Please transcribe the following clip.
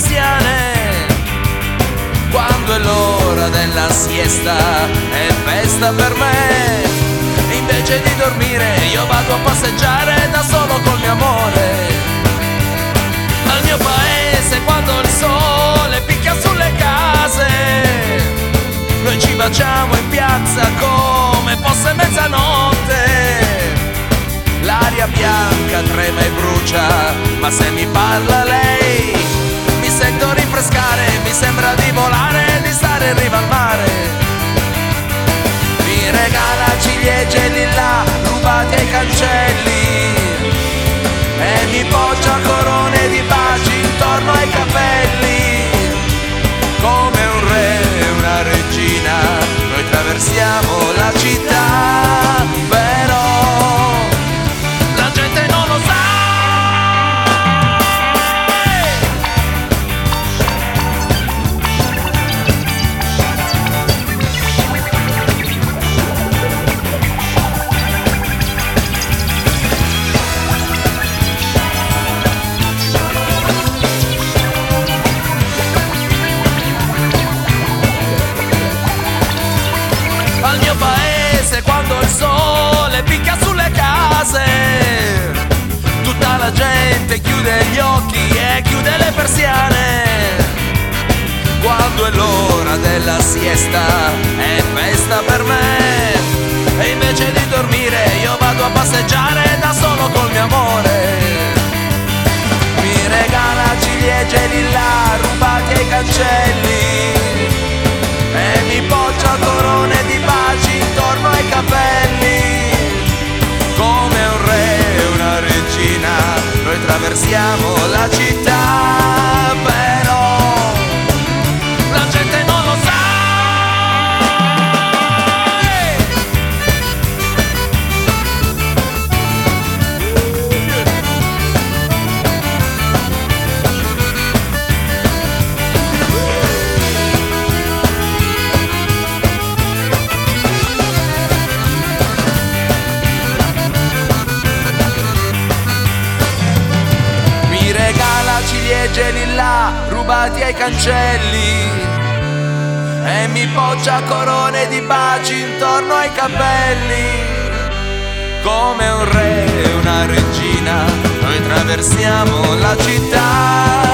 persiane. Quando è l'ora della siesta è festa per me. Invece di dormire io vado a passeggiare da solo col mio amore. Al mio paese quando il sole picchia sulle case. Noi ci baciamo in piazza come fosse mezzanotte. L'aria bianca trema e brucia, ma se mi parla lei rinfrescare, mi sembra di l'ora della siesta è festa per me. E invece di dormire io vado a passeggiare da solo col mio amore. Mi regala ciliegie lilla rubati ai cancelli e mi poggia corone di baci intorno ai capelli. Come un re e una regina, noi attraversiamo la città, e geli là, rubati ai cancelli. E mi poggia corone di baci intorno ai capelli. Come un re e una regina, noi traversiamo la città.